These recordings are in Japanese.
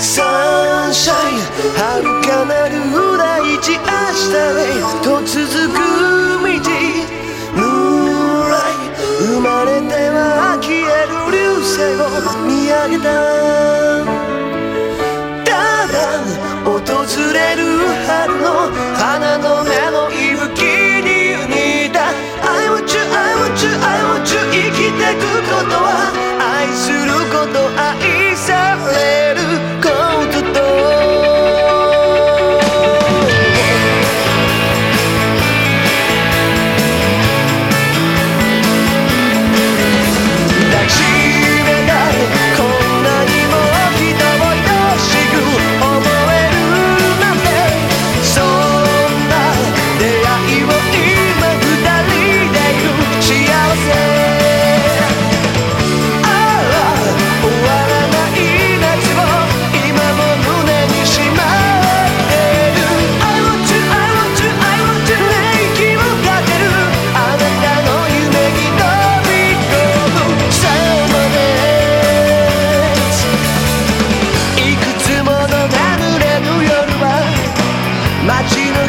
サンシャイン遥かなる大地明日へ。と続く道ムーンライ生まれては消える流星を見上げた。ただ訪れる春の花の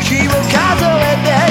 日を数えて